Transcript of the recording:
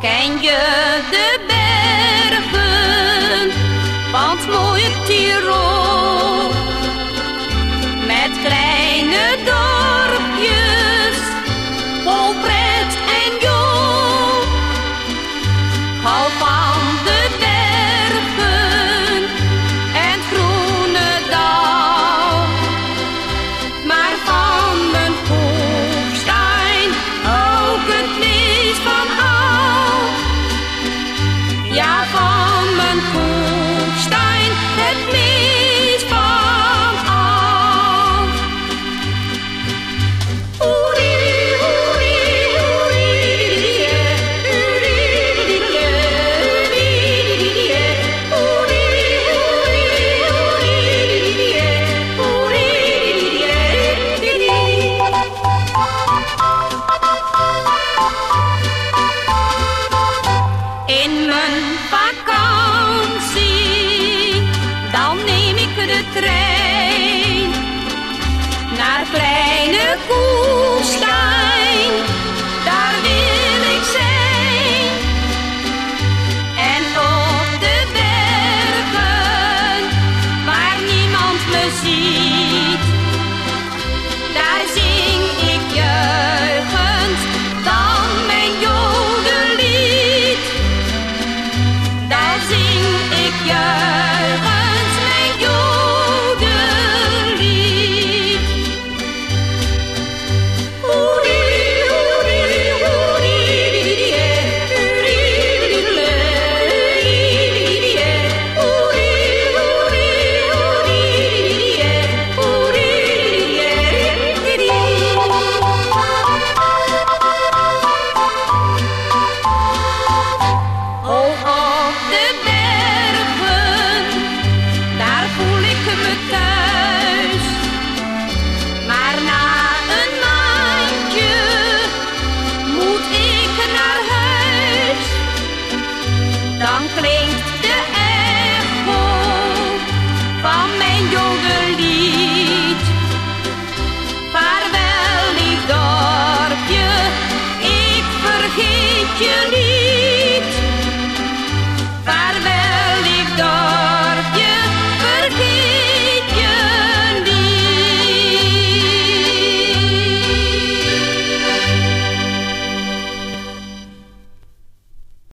Ken je de bergen van het mooie Tirol? Met kleine naar kleine koers. you need.